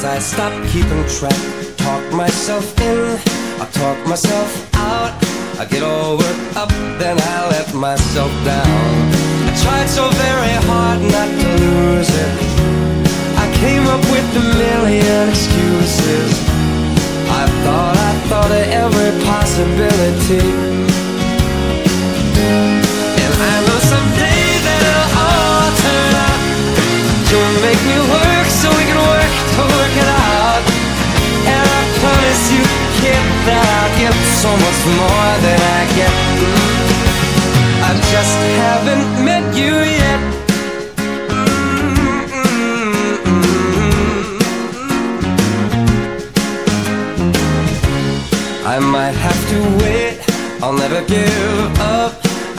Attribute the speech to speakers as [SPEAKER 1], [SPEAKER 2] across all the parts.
[SPEAKER 1] times I stopped keeping track. Talk myself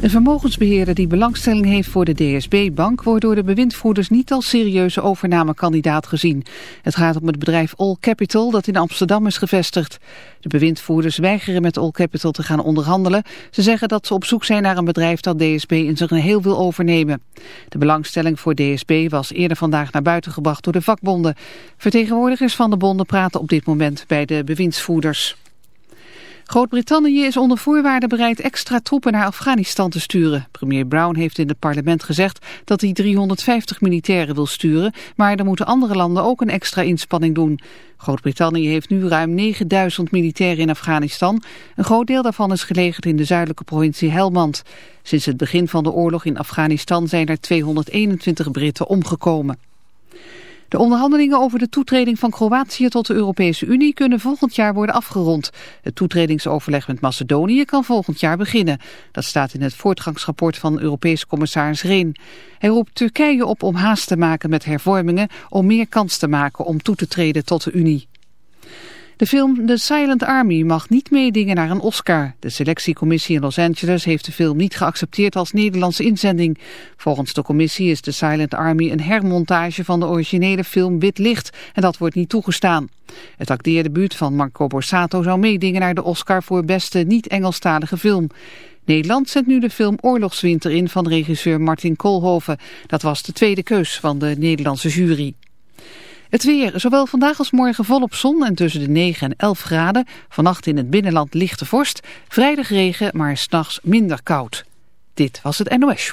[SPEAKER 2] Een vermogensbeheerder die belangstelling heeft voor de DSB-bank... wordt door de bewindvoerders niet als serieuze overnamekandidaat gezien. Het gaat om het bedrijf All Capital dat in Amsterdam is gevestigd. De bewindvoerders weigeren met All Capital te gaan onderhandelen. Ze zeggen dat ze op zoek zijn naar een bedrijf dat DSB in zijn geheel wil overnemen. De belangstelling voor DSB was eerder vandaag naar buiten gebracht door de vakbonden. Vertegenwoordigers van de bonden praten op dit moment bij de bewindsvoerders. Groot-Brittannië is onder voorwaarden bereid extra troepen naar Afghanistan te sturen. Premier Brown heeft in het parlement gezegd dat hij 350 militairen wil sturen, maar er moeten andere landen ook een extra inspanning doen. Groot-Brittannië heeft nu ruim 9000 militairen in Afghanistan. Een groot deel daarvan is gelegerd in de zuidelijke provincie Helmand. Sinds het begin van de oorlog in Afghanistan zijn er 221 Britten omgekomen. De onderhandelingen over de toetreding van Kroatië tot de Europese Unie kunnen volgend jaar worden afgerond. Het toetredingsoverleg met Macedonië kan volgend jaar beginnen. Dat staat in het voortgangsrapport van Europese commissaris Rehn. Hij roept Turkije op om haast te maken met hervormingen om meer kans te maken om toe te treden tot de Unie. De film The Silent Army mag niet meedingen naar een Oscar. De selectiecommissie in Los Angeles heeft de film niet geaccepteerd als Nederlandse inzending. Volgens de commissie is The Silent Army een hermontage van de originele film Wit Licht en dat wordt niet toegestaan. Het acteerdebuut van Marco Borsato zou meedingen naar de Oscar voor beste niet-Engelstalige film. Nederland zendt nu de film Oorlogswinter in van regisseur Martin Koolhoven. Dat was de tweede keus van de Nederlandse jury. Het weer, zowel vandaag als morgen volop zon en tussen de 9 en 11 graden. Vannacht in het binnenland lichte vorst. Vrijdag regen, maar s'nachts minder koud. Dit was het NOS.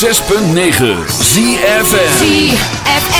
[SPEAKER 3] 106.9 ZFM.
[SPEAKER 4] ZFM.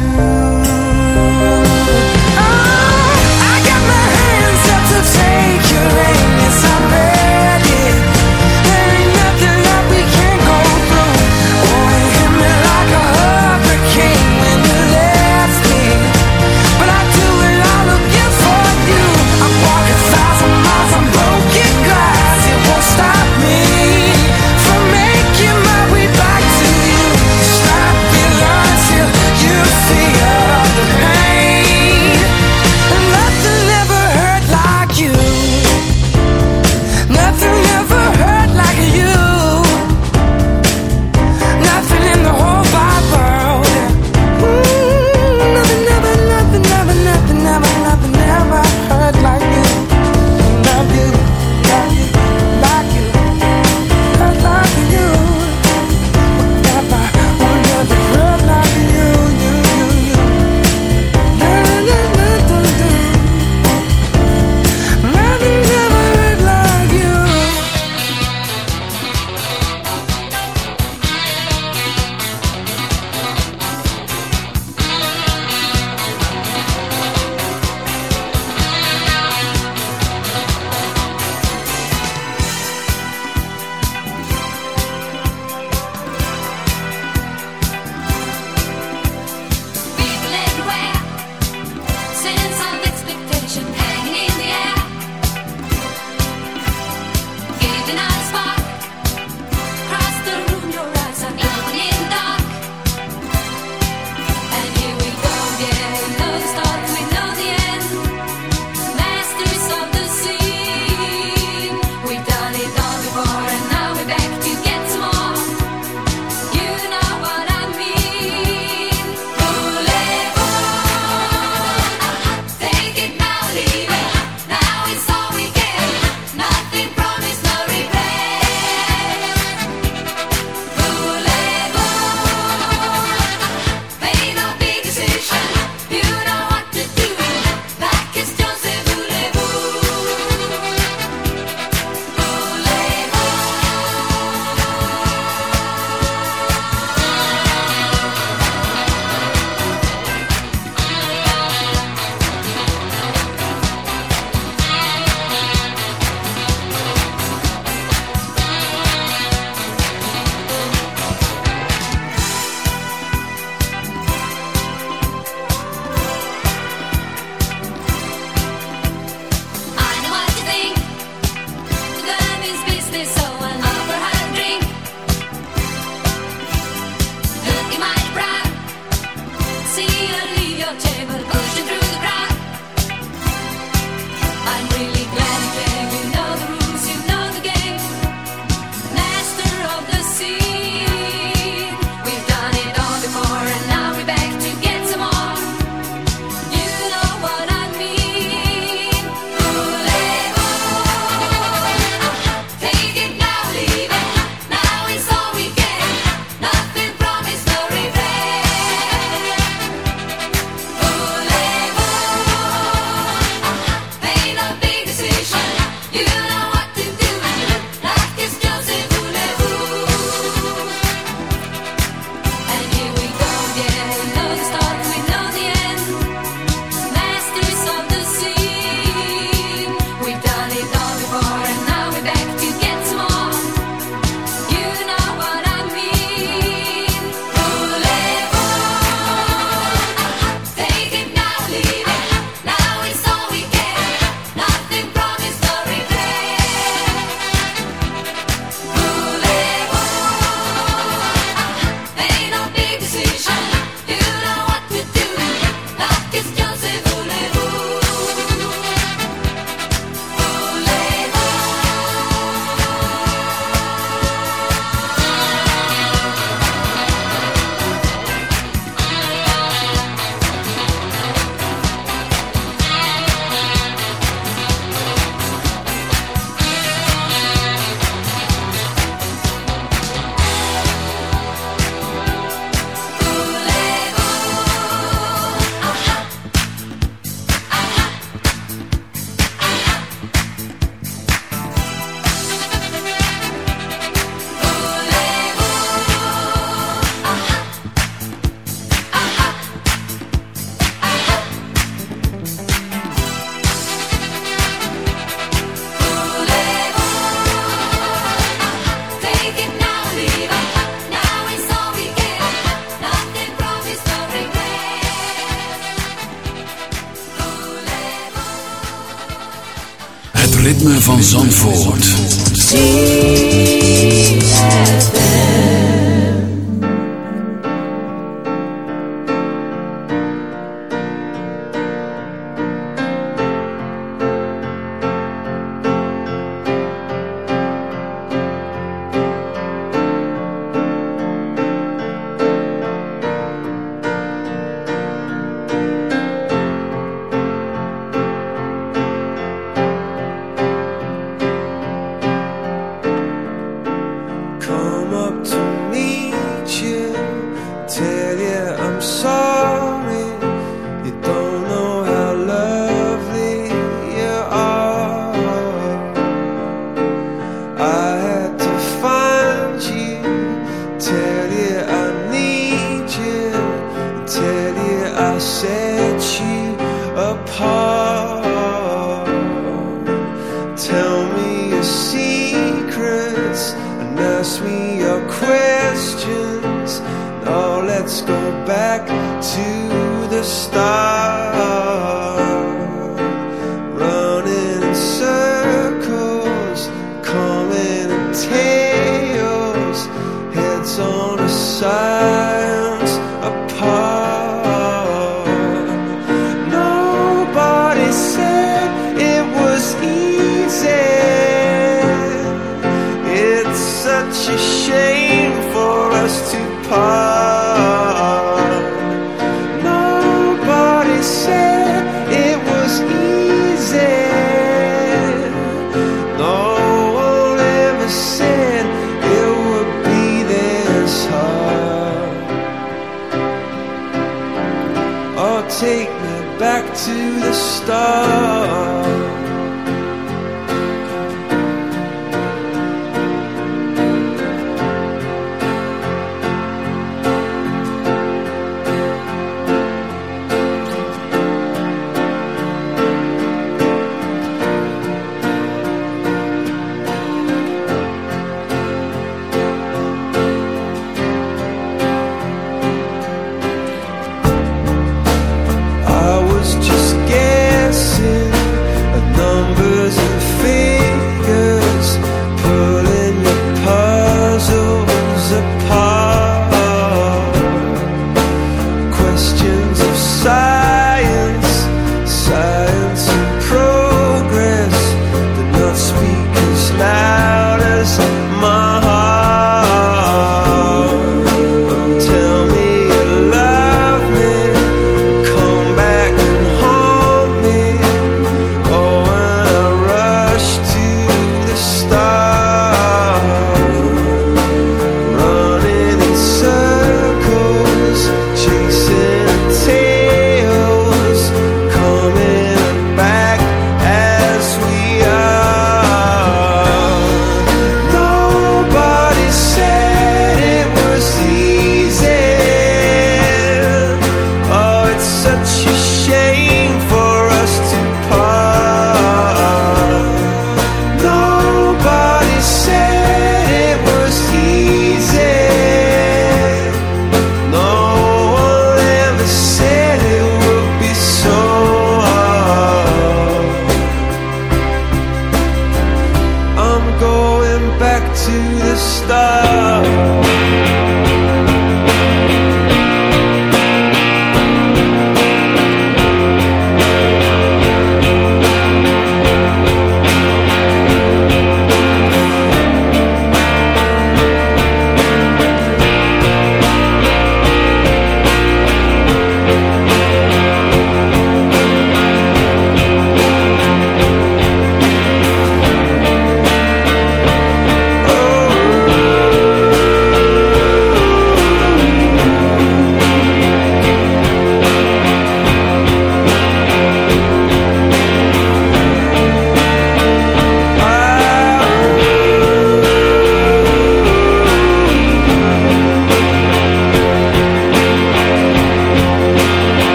[SPEAKER 1] Zandvoort.